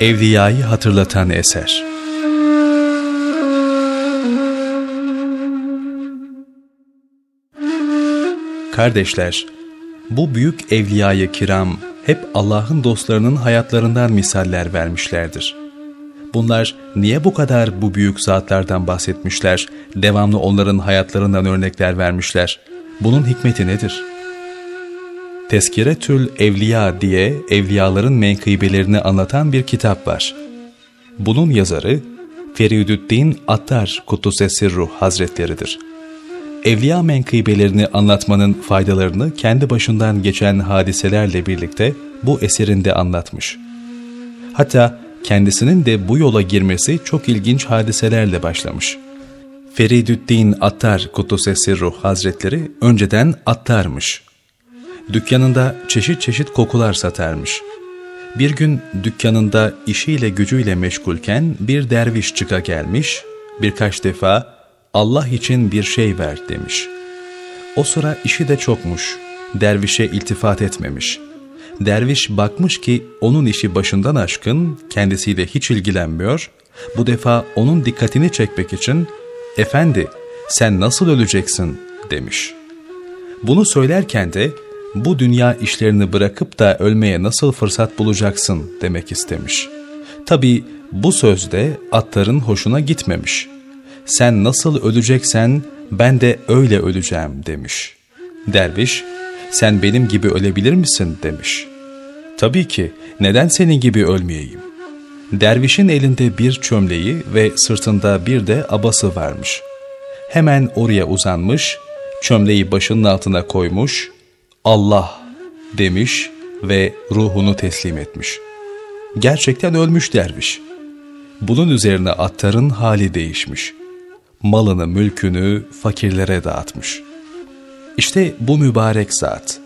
Evliyayı hatırlatan eser. Kardeşler, bu büyük evliyayı kiram hep Allah'ın dostlarının hayatlarından misaller vermişlerdir. Bunlar niye bu kadar bu büyük zatlardan bahsetmişler, devamlı onların hayatlarından örnekler vermişler? Bunun hikmeti nedir? Teskiretül Evliya diye evliyaların menkıbelerini anlatan bir kitap var. Bunun yazarı Feridüddin Attar Kuddusesirruh Hazretleridir. Evliya menkıbelerini anlatmanın faydalarını kendi başından geçen hadiselerle birlikte bu eserinde anlatmış. Hatta kendisinin de bu yola girmesi çok ilginç hadiselerle başlamış. Feridüddin Attar Kuddusesirruh Hazretleri önceden attarmış. Dükkanında çeşit çeşit kokular satarmış. Bir gün dükkanında işiyle gücüyle meşgulken bir derviş çıka gelmiş, birkaç defa Allah için bir şey ver demiş. O sıra işi de çokmuş, dervişe iltifat etmemiş. Derviş bakmış ki onun işi başından aşkın, kendisiyle hiç ilgilenmiyor, bu defa onun dikkatini çekmek için, ''Efendi, sen nasıl öleceksin?'' demiş. Bunu söylerken de, bu dünya işlerini bırakıp da ölmeye nasıl fırsat bulacaksın demek istemiş. Tabi bu sözde atların hoşuna gitmemiş. Sen nasıl öleceksen ben de öyle öleceğim demiş. Derviş, sen benim gibi ölebilir misin demiş. Tabii ki, neden senin gibi ölmeyeyim? Dervişin elinde bir çömleği ve sırtında bir de abası varmış. Hemen oraya uzanmış, çömleği başının altına koymuş, Allah demiş ve ruhunu teslim etmiş. Gerçekten ölmüş derviş. Bunun üzerine attarın hali değişmiş. Malını, mülkünü fakirlere dağıtmış. İşte bu mübarek zat.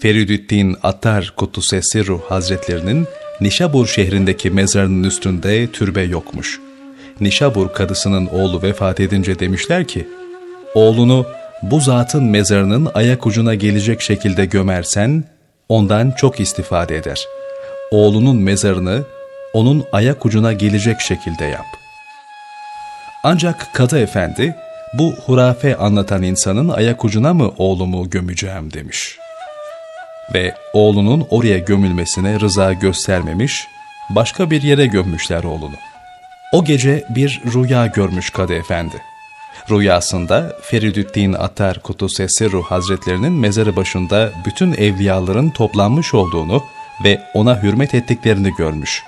Feridüddin Attar Kudduse Sirruh Hazretlerinin Nişabur şehrindeki mezarının üstünde türbe yokmuş. Nişabur kadısının oğlu vefat edince demişler ki, oğlunu bu zatın mezarının ayak ucuna gelecek şekilde gömersen ondan çok istifade eder. Oğlunun mezarını onun ayak ucuna gelecek şekilde yap. Ancak Kadı Efendi bu hurafe anlatan insanın ayak ucuna mı oğlumu gömeceğim demiş. Ve oğlunun oraya gömülmesine rıza göstermemiş, başka bir yere gömmüşler oğlunu. O gece bir rüya görmüş Kadı Efendi. Rüyasında Feridüddin Atar Kutuse Sirru Hazretlerinin mezarı başında bütün evliyaların toplanmış olduğunu ve ona hürmet ettiklerini görmüş.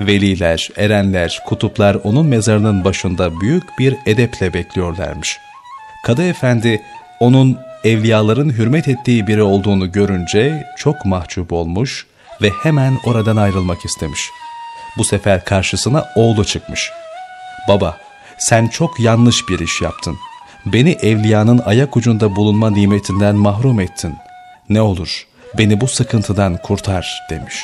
Veliler, erenler, kutuplar onun mezarının başında büyük bir edeple bekliyorlarmış. Kadı Efendi onun evliyaların hürmet ettiği biri olduğunu görünce çok mahcup olmuş ve hemen oradan ayrılmak istemiş. Bu sefer karşısına oğlu çıkmış. ''Baba, sen çok yanlış bir iş yaptın. Beni evliyanın ayak ucunda bulunma nimetinden mahrum ettin. Ne olur beni bu sıkıntıdan kurtar demiş.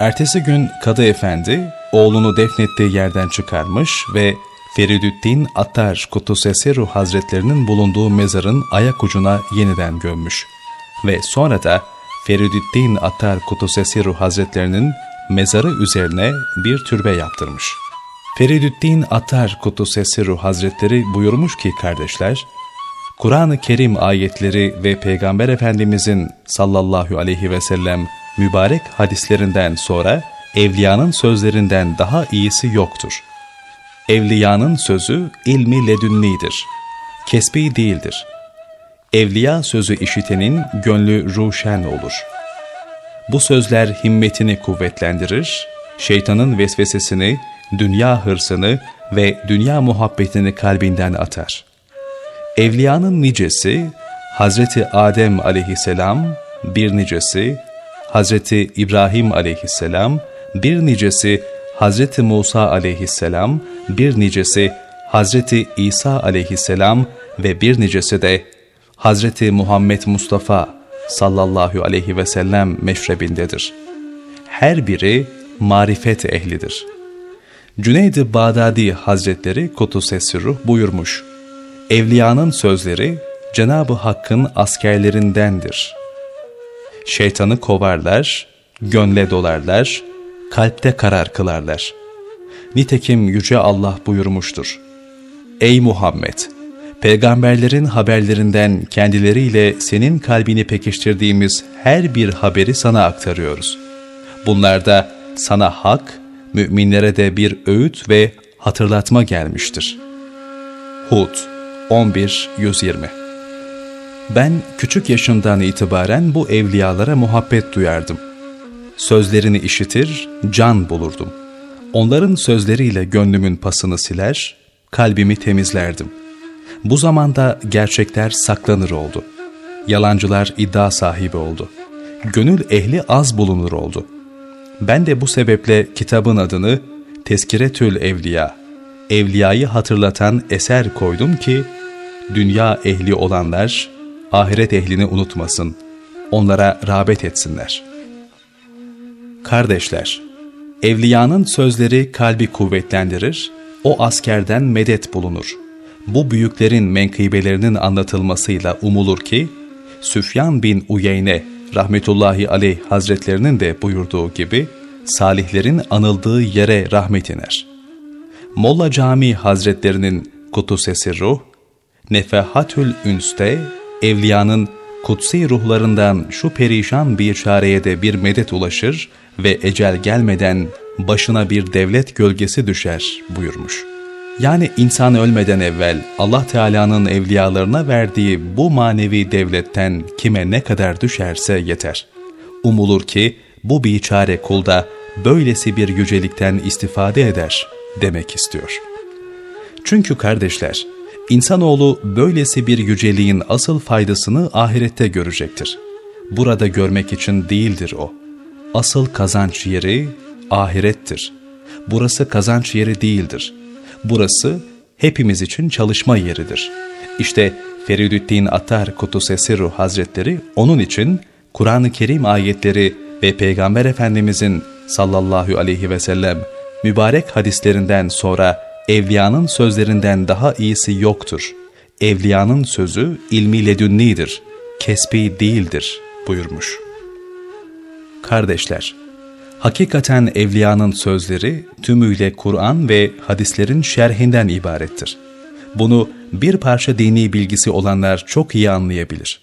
Ertesi gün Kadı Efendi oğlunu defnettiği yerden çıkarmış ve Feridüddin Attar Kutusesiru Hazretlerinin bulunduğu mezarın ayak ucuna yeniden gömmüş. Ve sonra da Feridüddin Attar Kutusesiru Hazretlerinin mezarı üzerine bir türbe yaptırmış.'' Feridüddin Attar Kuddusesiru Hazretleri buyurmuş ki kardeşler, Kur'an-ı Kerim ayetleri ve Peygamber Efendimizin sallallahu aleyhi ve sellem mübarek hadislerinden sonra evliyanın sözlerinden daha iyisi yoktur. Evliyanın sözü ilmi ledünnidir. Kesbi değildir. Evliya sözü işitenin gönlü ruşen olur. Bu sözler himmetini kuvvetlendirir, şeytanın vesvesesini, dünya hırsını ve dünya muhabbetini kalbinden atar. Evliyanın nicesi Hazreti Adem aleyhisselam, bir nicesi Hazreti İbrahim aleyhisselam, bir nicesi Hazreti Musa aleyhisselam, bir nicesi Hazreti İsa aleyhisselam ve bir nicesi de Hazreti Muhammed Mustafa sallallahu aleyhi ve sellem meşrebindedir. Her biri marifet ehlidir.'' Cüneyd-i Bağdadi Hazretleri Kutus Ruh buyurmuş. Evliyanın sözleri Cenab-ı Hakk'ın askerlerindendir. Şeytanı kovarlar, gönle dolarlar, kalpte karar kılarlar. Nitekim Yüce Allah buyurmuştur. Ey Muhammed! Peygamberlerin haberlerinden kendileriyle senin kalbini pekiştirdiğimiz her bir haberi sana aktarıyoruz. Bunlarda sana hak, müminlere de bir öğüt ve hatırlatma gelmiştir. Hud 11-120 Ben küçük yaşımdan itibaren bu evliyalara muhabbet duyardım. Sözlerini işitir, can bulurdum. Onların sözleriyle gönlümün pasını siler, kalbimi temizlerdim. Bu zamanda gerçekler saklanır oldu. Yalancılar iddia sahibi oldu. Gönül ehli az bulunur oldu. Ben de bu sebeple kitabın adını Teskiretül Evliya, Evliyayı hatırlatan eser koydum ki, dünya ehli olanlar ahiret ehlini unutmasın, onlara rağbet etsinler. Kardeşler, evliyanın sözleri kalbi kuvvetlendirir, o askerden medet bulunur. Bu büyüklerin menkıbelerinin anlatılmasıyla umulur ki, Süfyan bin Uyeyne rahmetullahi aleyh hazretlerinin de buyurduğu gibi, salihlerin anıldığı yere rahmet iner. Molla Cami hazretlerinin Kutusesi Ruh, Nefehatül Üns'te evliyanın kutsi ruhlarından şu perişan bir çareye de bir medet ulaşır ve ecel gelmeden başına bir devlet gölgesi düşer buyurmuş. Yani insan ölmeden evvel Allah Teala'nın evliyalarına verdiği bu manevi devletten kime ne kadar düşerse yeter. Umulur ki bu biçare kulda böylesi bir yücelikten istifade eder demek istiyor. Çünkü kardeşler, insanoğlu böylesi bir yüceliğin asıl faydasını ahirette görecektir. Burada görmek için değildir o. Asıl kazanç yeri ahirettir. Burası kazanç yeri değildir. Burası hepimiz için çalışma yeridir. İşte Feridüddin Attar Kutusesiru Hazretleri onun için Kur'an-ı Kerim ayetleri ve Peygamber Efendimizin sallallahu aleyhi ve sellem mübarek hadislerinden sonra evliyanın sözlerinden daha iyisi yoktur. Evliyanın sözü ilmi ledünnidir, kesbi değildir buyurmuş. Kardeşler, hakikaten evliyanın sözleri tümüyle Kur'an ve hadislerin şerhinden ibarettir. Bunu bir parça dini bilgisi olanlar çok iyi anlayabilir.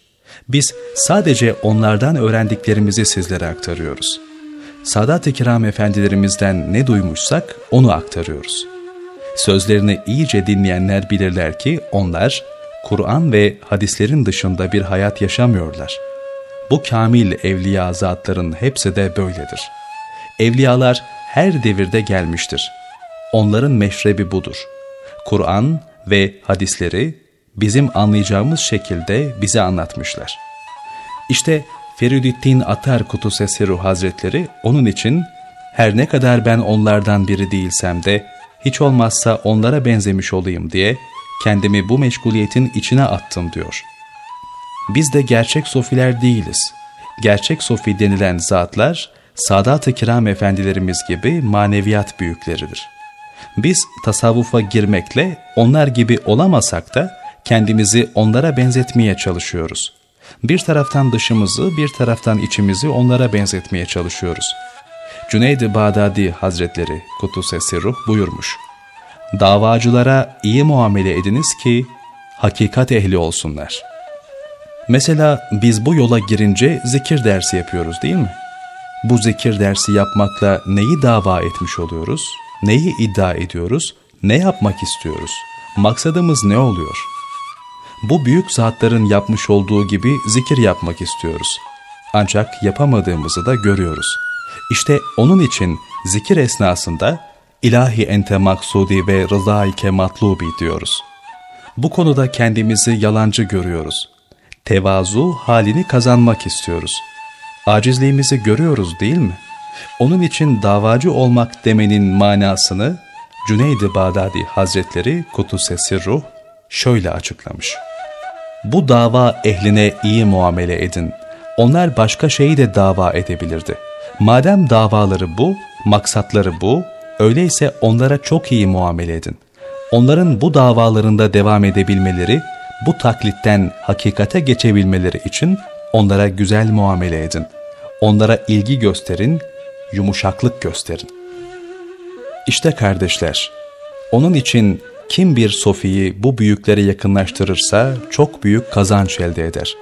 Biz sadece onlardan öğrendiklerimizi sizlere aktarıyoruz. Sadat-ı Kiram efendilerimizden ne duymuşsak onu aktarıyoruz. Sözlerini iyice dinleyenler bilirler ki onlar Kur'an ve hadislerin dışında bir hayat yaşamıyorlar. Bu kamil evliya zatların hepsi de böyledir. Evliyalar her devirde gelmiştir. Onların meşrebi budur. Kur'an ve hadisleri bizim anlayacağımız şekilde bize anlatmışlar. İşte Feridüddin Atar Kutusesiru Hazretleri onun için her ne kadar ben onlardan biri değilsem de hiç olmazsa onlara benzemiş olayım diye kendimi bu meşguliyetin içine attım diyor. Biz de gerçek sofiler değiliz. Gerçek sofi denilen zatlar Sadat-ı Kiram efendilerimiz gibi maneviyat büyükleridir. Biz tasavvufa girmekle onlar gibi olamasak da kendimizi onlara benzetmeye çalışıyoruz. Bir taraftan dışımızı, bir taraftan içimizi onlara benzetmeye çalışıyoruz. Cüneyd-i Bağdadi Hazretleri Kutusesi Ruh buyurmuş. Davacılara iyi muamele ediniz ki hakikat ehli olsunlar. Mesela biz bu yola girince zikir dersi yapıyoruz değil mi? Bu zikir dersi yapmakla neyi dava etmiş oluyoruz? Neyi iddia ediyoruz? Ne yapmak istiyoruz? Maksadımız ne oluyor? Bu büyük zatların yapmış olduğu gibi zikir yapmak istiyoruz. Ancak yapamadığımızı da görüyoruz. İşte onun için zikir esnasında ilahi ente maksudi ve rızaike matlubi diyoruz. Bu konuda kendimizi yalancı görüyoruz. Tevazu halini kazanmak istiyoruz. Acizliğimizi görüyoruz değil mi? Onun için davacı olmak demenin manasını Cüneyd-i Bağdadi Hazretleri Kutusesi Ruh şöyle açıklamış. Bu dava ehline iyi muamele edin. Onlar başka şeyi de dava edebilirdi. Madem davaları bu, maksatları bu, öyleyse onlara çok iyi muamele edin. Onların bu davalarında devam edebilmeleri, bu taklitten hakikate geçebilmeleri için onlara güzel muamele edin. Onlara ilgi gösterin, yumuşaklık gösterin. İşte kardeşler, onun için kim bir sofiyi bu büyüklere yakınlaştırırsa çok büyük kazanç elde eder.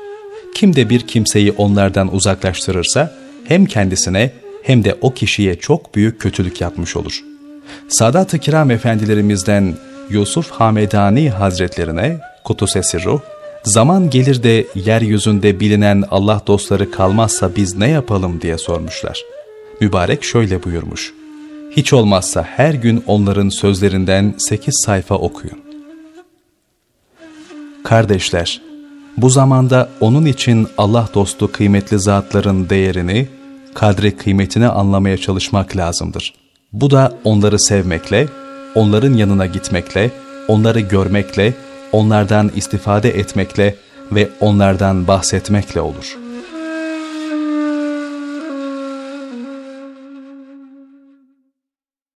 Kim de bir kimseyi onlardan uzaklaştırırsa hem kendisine hem de o kişiye çok büyük kötülük yapmış olur. Sadat-ı Kiram efendilerimizden Yusuf Hamedani Hazretlerine Kutusesi Ruh, zaman gelir de yeryüzünde bilinen Allah dostları kalmazsa biz ne yapalım diye sormuşlar. Mübarek şöyle buyurmuş. Hiç olmazsa her gün onların sözlerinden sekiz sayfa okuyun. Kardeşler, bu zamanda onun için Allah dostu kıymetli zatların değerini, kadri kıymetini anlamaya çalışmak lazımdır. Bu da onları sevmekle, onların yanına gitmekle, onları görmekle, onlardan istifade etmekle ve onlardan bahsetmekle olur.''